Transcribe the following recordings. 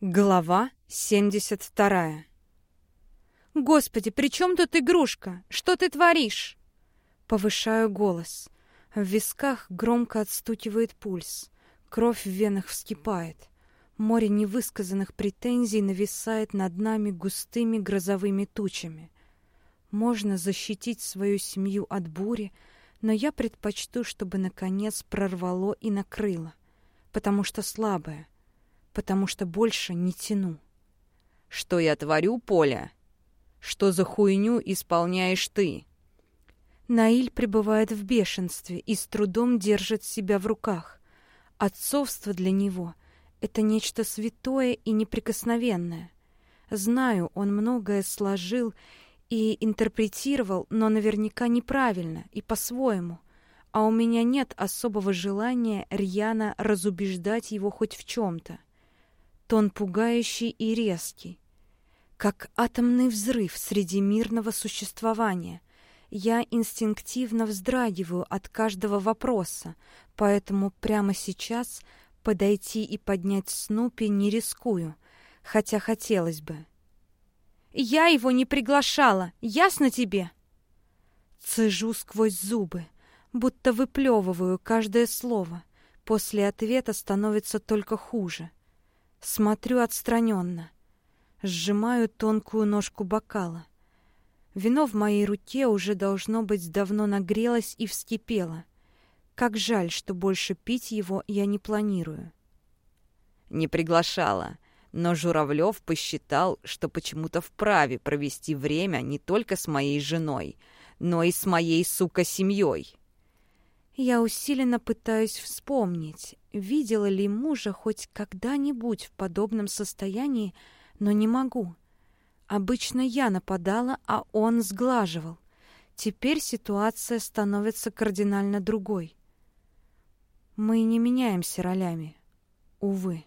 Глава 72 «Господи, при чем тут игрушка? Что ты творишь?» Повышаю голос. В висках громко отстукивает пульс. Кровь в венах вскипает. Море невысказанных претензий нависает над нами густыми грозовыми тучами. Можно защитить свою семью от бури, но я предпочту, чтобы наконец прорвало и накрыло, потому что слабая — потому что больше не тяну. «Что я творю, Поля? Что за хуйню исполняешь ты?» Наиль пребывает в бешенстве и с трудом держит себя в руках. Отцовство для него — это нечто святое и неприкосновенное. Знаю, он многое сложил и интерпретировал, но наверняка неправильно и по-своему. А у меня нет особого желания рьяно разубеждать его хоть в чем-то. Тон пугающий и резкий, как атомный взрыв среди мирного существования. Я инстинктивно вздрагиваю от каждого вопроса, поэтому прямо сейчас подойти и поднять Снупи не рискую, хотя хотелось бы. «Я его не приглашала, ясно тебе?» Цежу сквозь зубы, будто выплевываю каждое слово. После ответа становится только хуже. Смотрю отстраненно. Сжимаю тонкую ножку бокала. Вино в моей руке уже должно быть давно нагрелось и вскипело. Как жаль, что больше пить его я не планирую. Не приглашала, но Журавлев посчитал, что почему-то вправе провести время не только с моей женой, но и с моей, сука, семьей. Я усиленно пытаюсь вспомнить, видела ли мужа хоть когда-нибудь в подобном состоянии, но не могу. Обычно я нападала, а он сглаживал. Теперь ситуация становится кардинально другой. Мы не меняемся ролями. Увы.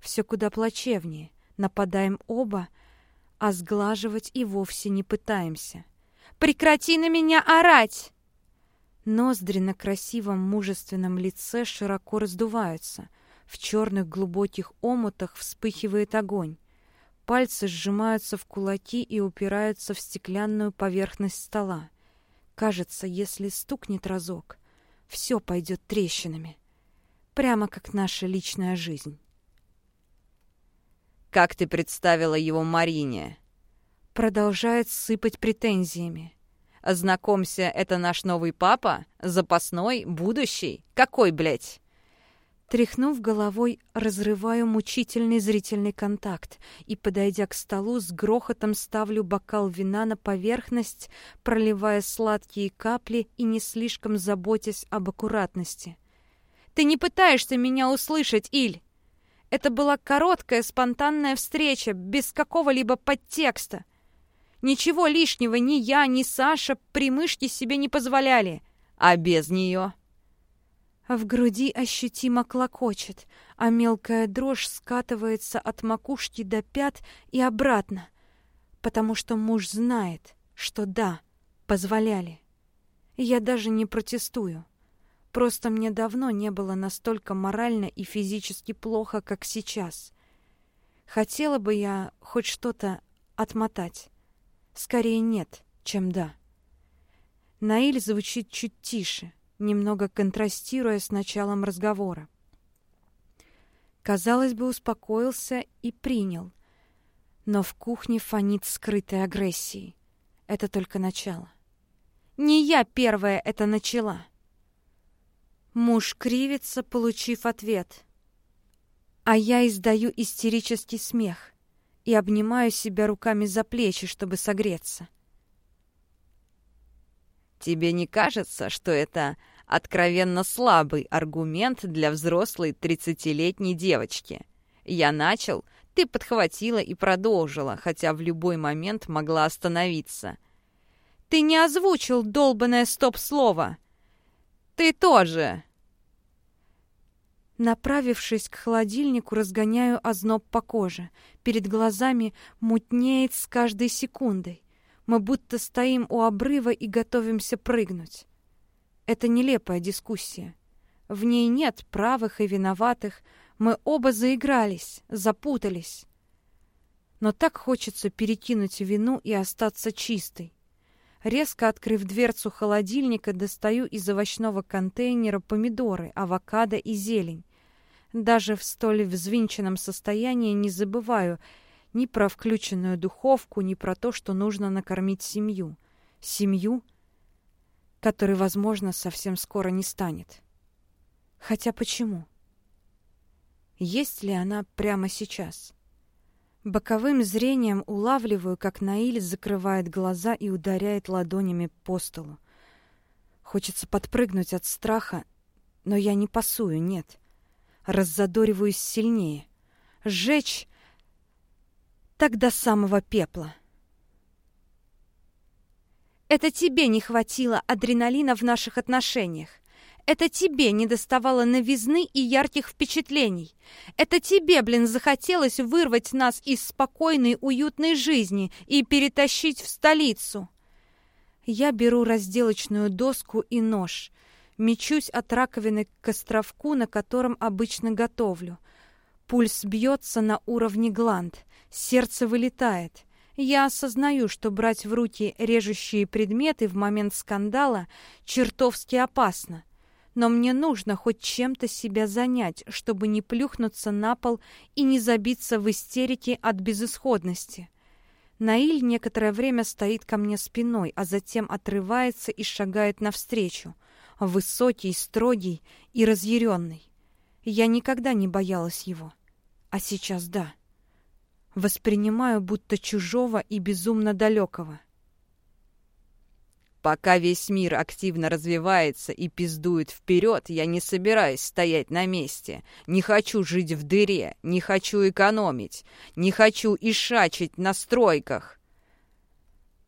Все куда плачевнее. Нападаем оба, а сглаживать и вовсе не пытаемся. «Прекрати на меня орать!» Ноздри на красивом мужественном лице широко раздуваются. В черных глубоких омутах вспыхивает огонь. Пальцы сжимаются в кулаки и упираются в стеклянную поверхность стола. Кажется, если стукнет разок, все пойдет трещинами. Прямо как наша личная жизнь. «Как ты представила его Марине?» Продолжает сыпать претензиями. Знакомься, это наш новый папа? Запасной? Будущий? Какой, блядь?» Тряхнув головой, разрываю мучительный зрительный контакт и, подойдя к столу, с грохотом ставлю бокал вина на поверхность, проливая сладкие капли и не слишком заботясь об аккуратности. «Ты не пытаешься меня услышать, Иль! Это была короткая, спонтанная встреча, без какого-либо подтекста. Ничего лишнего ни я, ни Саша при мышке себе не позволяли. А без нее... В груди ощутимо клокочет, а мелкая дрожь скатывается от макушки до пят и обратно, потому что муж знает, что да, позволяли. Я даже не протестую. Просто мне давно не было настолько морально и физически плохо, как сейчас. Хотела бы я хоть что-то отмотать. Скорее нет, чем да. Наиль звучит чуть тише, немного контрастируя с началом разговора. Казалось бы, успокоился и принял. Но в кухне фонит скрытой агрессией. Это только начало. Не я первая это начала. Муж кривится, получив ответ. А я издаю истерический смех и обнимаю себя руками за плечи, чтобы согреться. Тебе не кажется, что это откровенно слабый аргумент для взрослой тридцатилетней девочки? Я начал, ты подхватила и продолжила, хотя в любой момент могла остановиться. Ты не озвучил долбанное стоп-слово. Ты тоже. Направившись к холодильнику, разгоняю озноб по коже. Перед глазами мутнеет с каждой секундой. Мы будто стоим у обрыва и готовимся прыгнуть. Это нелепая дискуссия. В ней нет правых и виноватых. Мы оба заигрались, запутались. Но так хочется перекинуть вину и остаться чистой. Резко открыв дверцу холодильника, достаю из овощного контейнера помидоры, авокадо и зелень. Даже в столь взвинченном состоянии не забываю ни про включенную духовку, ни про то, что нужно накормить семью. Семью, которой, возможно, совсем скоро не станет. Хотя почему? Есть ли она прямо сейчас? Боковым зрением улавливаю, как Наиль закрывает глаза и ударяет ладонями по столу. Хочется подпрыгнуть от страха, но я не пасую, нет. Раззадориваюсь сильнее. Сжечь так до самого пепла. Это тебе не хватило адреналина в наших отношениях. Это тебе не доставало новизны и ярких впечатлений. Это тебе, блин, захотелось вырвать нас из спокойной, уютной жизни и перетащить в столицу. Я беру разделочную доску и нож. Мечусь от раковины к островку, на котором обычно готовлю. Пульс бьется на уровне гланд. Сердце вылетает. Я осознаю, что брать в руки режущие предметы в момент скандала чертовски опасно но мне нужно хоть чем-то себя занять, чтобы не плюхнуться на пол и не забиться в истерике от безысходности. Наиль некоторое время стоит ко мне спиной, а затем отрывается и шагает навстречу. Высокий, строгий и разъяренный. Я никогда не боялась его. А сейчас да. Воспринимаю будто чужого и безумно далекого. Пока весь мир активно развивается и пиздует вперед, я не собираюсь стоять на месте. Не хочу жить в дыре, не хочу экономить, не хочу ишачить на стройках.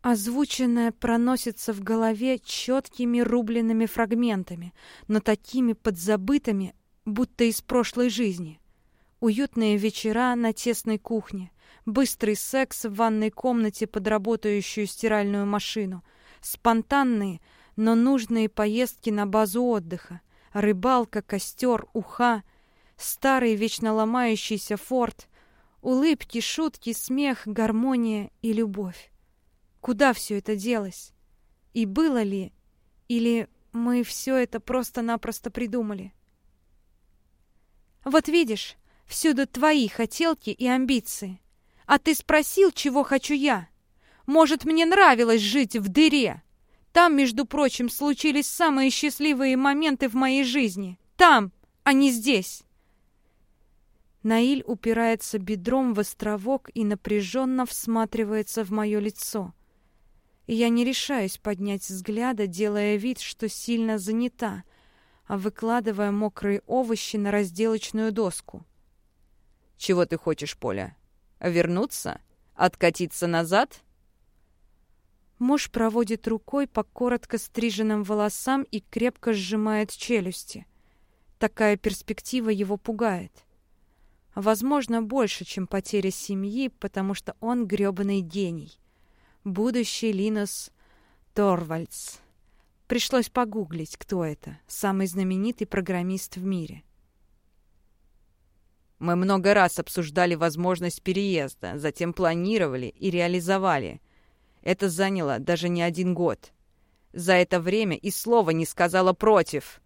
Озвученное проносится в голове четкими рубленными фрагментами, но такими подзабытыми, будто из прошлой жизни. Уютные вечера на тесной кухне, быстрый секс в ванной комнате под работающую стиральную машину — спонтанные, но нужные поездки на базу отдыха, рыбалка, костер, уха, старый вечно ломающийся форт, улыбки, шутки, смех, гармония и любовь. Куда все это делось? И было ли? Или мы все это просто-напросто придумали? Вот видишь, всюду твои хотелки и амбиции. А ты спросил, чего хочу я? Может, мне нравилось жить в дыре? Там, между прочим, случились самые счастливые моменты в моей жизни. Там, а не здесь. Наиль упирается бедром в островок и напряженно всматривается в мое лицо. Я не решаюсь поднять взгляда, делая вид, что сильно занята, а выкладывая мокрые овощи на разделочную доску. «Чего ты хочешь, Поля? Вернуться? Откатиться назад?» Муж проводит рукой по коротко стриженным волосам и крепко сжимает челюсти. Такая перспектива его пугает. Возможно, больше, чем потеря семьи, потому что он грёбаный гений. Будущий Линус Торвальдс. Пришлось погуглить, кто это. Самый знаменитый программист в мире. Мы много раз обсуждали возможность переезда, затем планировали и реализовали — это заняло даже не один год. За это время и слова не сказала против.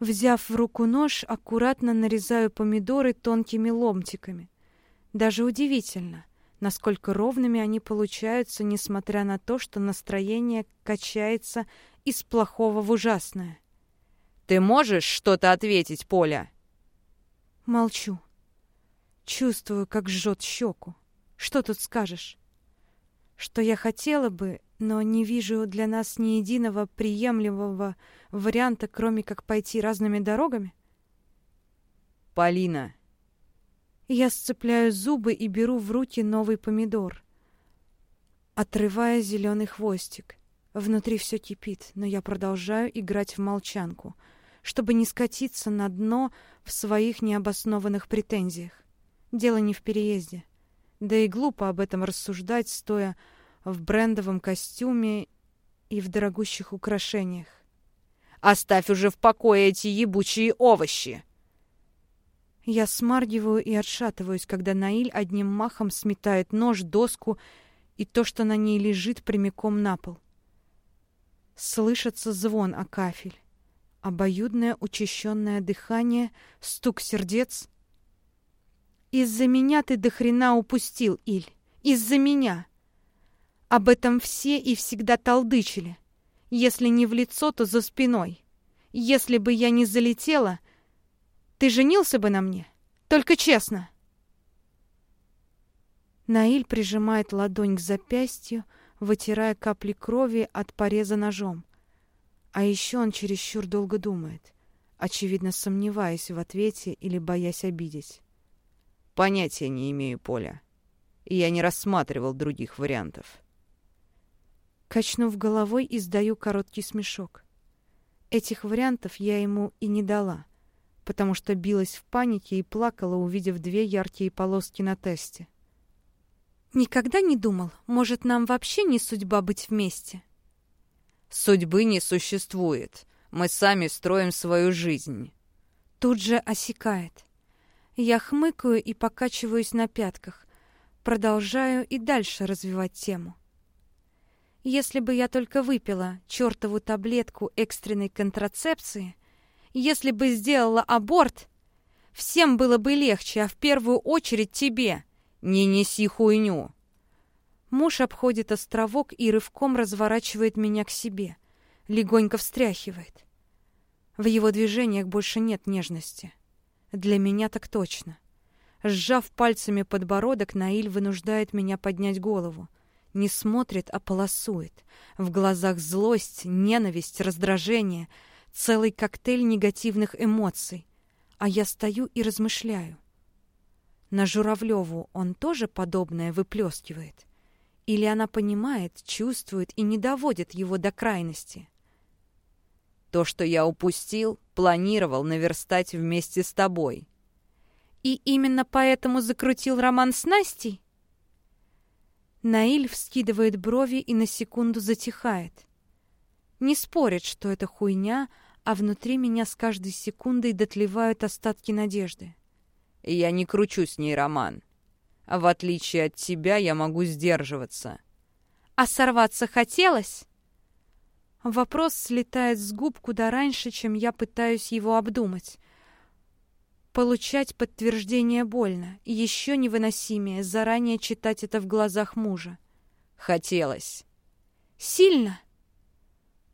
Взяв в руку нож, аккуратно нарезаю помидоры тонкими ломтиками. Даже удивительно, насколько ровными они получаются, несмотря на то, что настроение качается из плохого в ужасное. «Ты можешь что-то ответить, Поля?» Молчу. Чувствую, как жжет щеку. Что тут скажешь? что я хотела бы, но не вижу для нас ни единого приемлемого варианта, кроме как пойти разными дорогами? Полина. Я сцепляю зубы и беру в руки новый помидор, отрывая зеленый хвостик. Внутри все кипит, но я продолжаю играть в молчанку, чтобы не скатиться на дно в своих необоснованных претензиях. Дело не в переезде. Да и глупо об этом рассуждать, стоя в брендовом костюме и в дорогущих украшениях. «Оставь уже в покое эти ебучие овощи!» Я смаргиваю и отшатываюсь, когда Наиль одним махом сметает нож, доску и то, что на ней лежит, прямиком на пол. Слышится звон о кафель, обоюдное учащенное дыхание, стук сердец. «Из-за меня ты до хрена упустил, Иль! Из-за меня!» Об этом все и всегда толдычили. Если не в лицо, то за спиной. Если бы я не залетела, ты женился бы на мне? Только честно. Наиль прижимает ладонь к запястью, вытирая капли крови от пореза ножом. А еще он чересчур долго думает, очевидно сомневаясь в ответе или боясь обидеть. Понятия не имею, Поля. Я не рассматривал других вариантов. Качнув головой, издаю короткий смешок. Этих вариантов я ему и не дала, потому что билась в панике и плакала, увидев две яркие полоски на тесте. Никогда не думал, может, нам вообще не судьба быть вместе? Судьбы не существует. Мы сами строим свою жизнь. Тут же осекает. Я хмыкаю и покачиваюсь на пятках. Продолжаю и дальше развивать тему. Если бы я только выпила чертову таблетку экстренной контрацепции, если бы сделала аборт, всем было бы легче, а в первую очередь тебе. Не неси хуйню. Муж обходит островок и рывком разворачивает меня к себе, легонько встряхивает. В его движениях больше нет нежности. Для меня так точно. Сжав пальцами подбородок, Наиль вынуждает меня поднять голову — не смотрит, а полосует. В глазах злость, ненависть, раздражение, целый коктейль негативных эмоций. А я стою и размышляю. На Журавлеву он тоже подобное выплескивает? Или она понимает, чувствует и не доводит его до крайности? То, что я упустил, планировал наверстать вместе с тобой. И именно поэтому закрутил роман с Настей? Наиль вскидывает брови и на секунду затихает. Не спорит, что это хуйня, а внутри меня с каждой секундой дотлевают остатки надежды. Я не кручу с ней роман. В отличие от тебя я могу сдерживаться. А сорваться хотелось? Вопрос слетает с губ куда раньше, чем я пытаюсь его обдумать. Получать подтверждение больно, и еще невыносимее заранее читать это в глазах мужа. Хотелось. Сильно?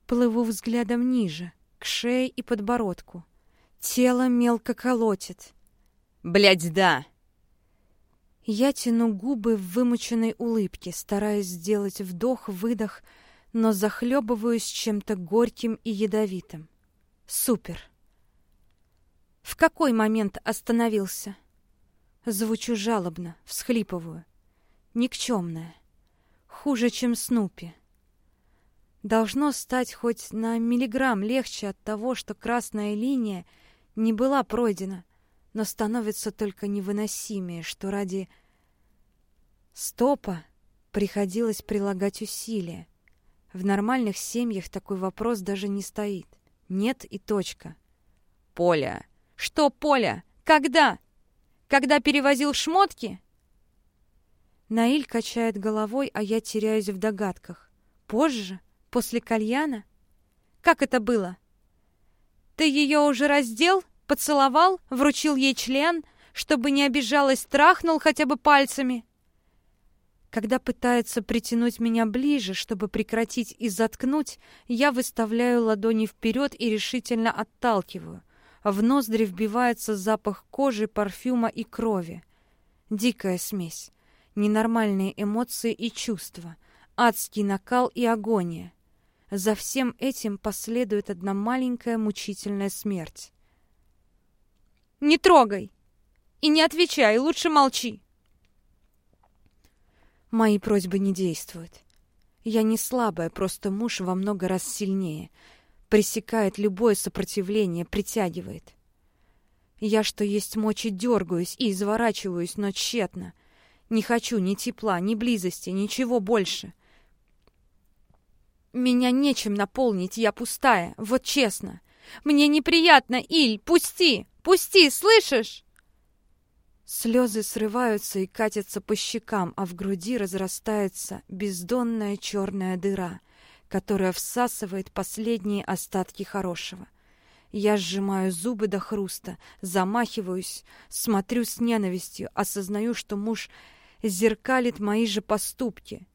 Плыву взглядом ниже, к шее и подбородку. Тело мелко колотит. Блять, да. Я тяну губы в вымученной улыбке, стараясь сделать вдох-выдох, но захлебываюсь чем-то горьким и ядовитым. Супер. В какой момент остановился? Звучу жалобно, всхлипываю. Никчемная. Хуже, чем Снупи. Должно стать хоть на миллиграмм легче от того, что красная линия не была пройдена, но становится только невыносимее, что ради стопа приходилось прилагать усилия. В нормальных семьях такой вопрос даже не стоит. Нет и точка. Поля, что, Поля? Когда? Когда перевозил шмотки? Наиль качает головой, а я теряюсь в догадках. Позже? После кальяна? Как это было? Ты ее уже раздел, поцеловал, вручил ей член, чтобы не обижалась, трахнул хотя бы пальцами? Когда пытается притянуть меня ближе, чтобы прекратить и заткнуть, я выставляю ладони вперед и решительно отталкиваю. В ноздри вбивается запах кожи, парфюма и крови. Дикая смесь. Ненормальные эмоции и чувства. Адский накал и агония. За всем этим последует одна маленькая мучительная смерть. «Не трогай! И не отвечай, лучше молчи!» Мои просьбы не действуют. Я не слабая, просто муж во много раз сильнее — пресекает любое сопротивление, притягивает. Я, что есть мочи, дергаюсь и изворачиваюсь, но тщетно. Не хочу ни тепла, ни близости, ничего больше. Меня нечем наполнить, я пустая, вот честно. Мне неприятно, Иль, пусти, пусти, слышишь? Слезы срываются и катятся по щекам, а в груди разрастается бездонная черная дыра, которая всасывает последние остатки хорошего. Я сжимаю зубы до хруста, замахиваюсь, смотрю с ненавистью, осознаю, что муж зеркалит мои же поступки.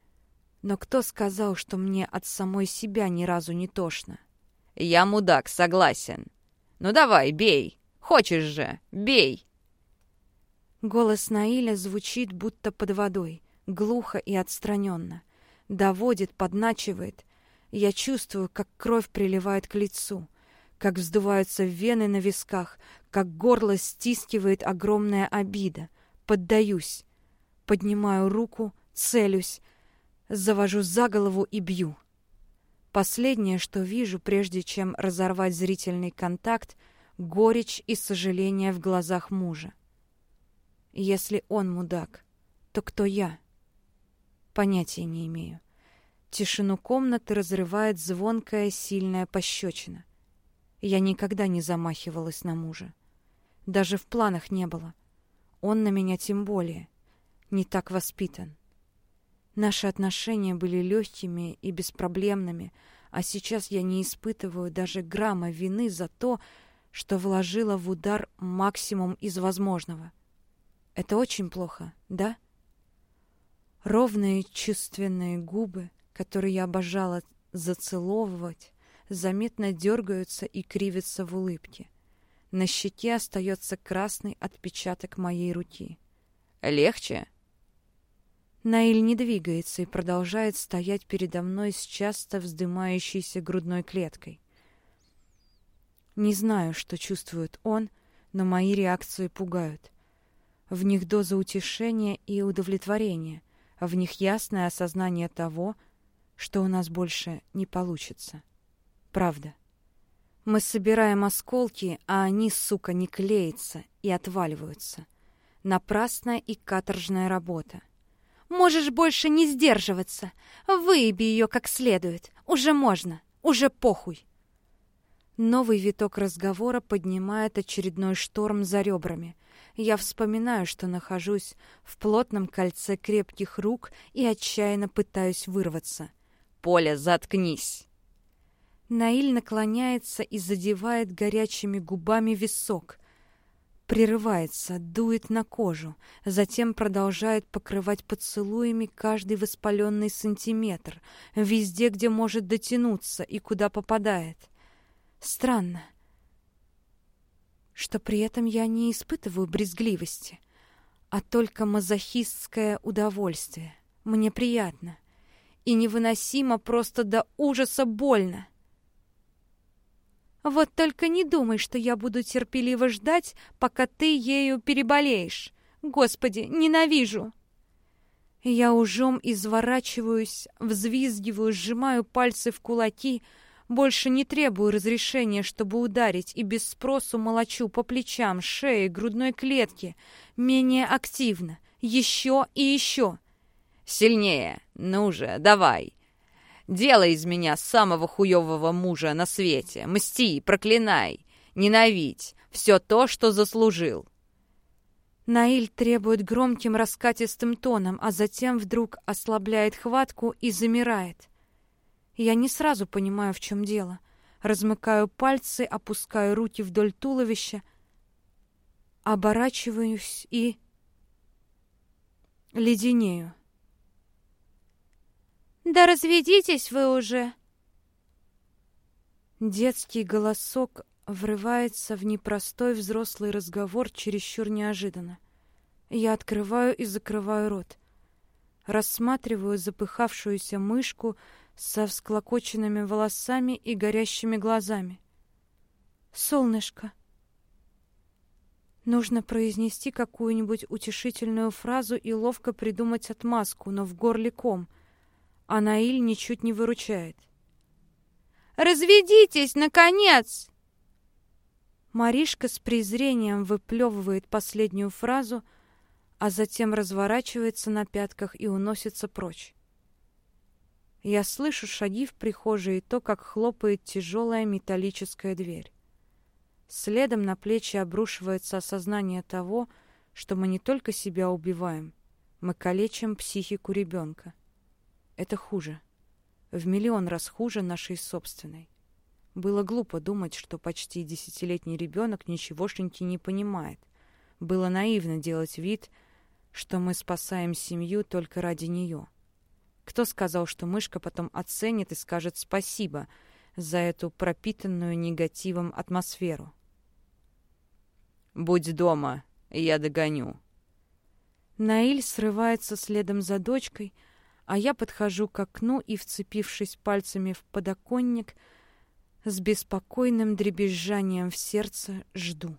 Но кто сказал, что мне от самой себя ни разу не тошно? Я мудак, согласен. Ну давай, бей. Хочешь же, бей. Голос Наиля звучит будто под водой, глухо и отстраненно. Доводит, подначивает. Я чувствую, как кровь приливает к лицу, как вздуваются вены на висках, как горло стискивает огромная обида. Поддаюсь. Поднимаю руку, целюсь, завожу за голову и бью. Последнее, что вижу, прежде чем разорвать зрительный контакт, горечь и сожаление в глазах мужа. Если он мудак, то кто я? Понятия не имею. Тишину комнаты разрывает звонкая, сильная пощечина. Я никогда не замахивалась на мужа. Даже в планах не было. Он на меня тем более. Не так воспитан. Наши отношения были легкими и беспроблемными, а сейчас я не испытываю даже грамма вины за то, что вложила в удар максимум из возможного. Это очень плохо, да? Ровные чувственные губы, которые я обожала зацеловывать, заметно дергаются и кривятся в улыбке. На щеке остается красный отпечаток моей руки. «Легче?» Наиль не двигается и продолжает стоять передо мной с часто вздымающейся грудной клеткой. Не знаю, что чувствует он, но мои реакции пугают. В них доза утешения и удовлетворения, а в них ясное осознание того, что у нас больше не получится. Правда. Мы собираем осколки, а они, сука, не клеятся и отваливаются. Напрасная и каторжная работа. Можешь больше не сдерживаться. Выеби ее как следует. Уже можно. Уже похуй. Новый виток разговора поднимает очередной шторм за ребрами — я вспоминаю, что нахожусь в плотном кольце крепких рук и отчаянно пытаюсь вырваться. «Поля, заткнись!» Наиль наклоняется и задевает горячими губами висок. Прерывается, дует на кожу, затем продолжает покрывать поцелуями каждый воспаленный сантиметр, везде, где может дотянуться и куда попадает. Странно что при этом я не испытываю брезгливости, а только мазохистское удовольствие. Мне приятно и невыносимо просто до ужаса больно. Вот только не думай, что я буду терпеливо ждать, пока ты ею переболеешь. Господи, ненавижу. Я ужом изворачиваюсь, взвизгиваю, сжимаю пальцы в кулаки — больше не требую разрешения, чтобы ударить, и без спросу молочу по плечам, шее, грудной клетке. Менее активно. Еще и еще. Сильнее. Ну же, давай. Делай из меня самого хуевого мужа на свете. Мсти, проклинай, ненавидь. Все то, что заслужил. Наиль требует громким раскатистым тоном, а затем вдруг ослабляет хватку и замирает. Я не сразу понимаю, в чем дело. Размыкаю пальцы, опускаю руки вдоль туловища, оборачиваюсь и... леденею. «Да разведитесь вы уже!» Детский голосок врывается в непростой взрослый разговор чересчур неожиданно. Я открываю и закрываю рот. Рассматриваю запыхавшуюся мышку, со всклокоченными волосами и горящими глазами. «Солнышко!» Нужно произнести какую-нибудь утешительную фразу и ловко придумать отмазку, но в горле ком, а Наиль ничуть не выручает. «Разведитесь, наконец!» Маришка с презрением выплевывает последнюю фразу, а затем разворачивается на пятках и уносится прочь. Я слышу шаги в прихожей и то, как хлопает тяжелая металлическая дверь. Следом на плечи обрушивается осознание того, что мы не только себя убиваем, мы калечим психику ребенка. Это хуже. В миллион раз хуже нашей собственной. Было глупо думать, что почти десятилетний ребенок ничегошеньки не понимает. Было наивно делать вид, что мы спасаем семью только ради нее. Кто сказал, что мышка потом оценит и скажет спасибо за эту пропитанную негативом атмосферу? «Будь дома, я догоню». Наиль срывается следом за дочкой, а я подхожу к окну и, вцепившись пальцами в подоконник, с беспокойным дребезжанием в сердце жду.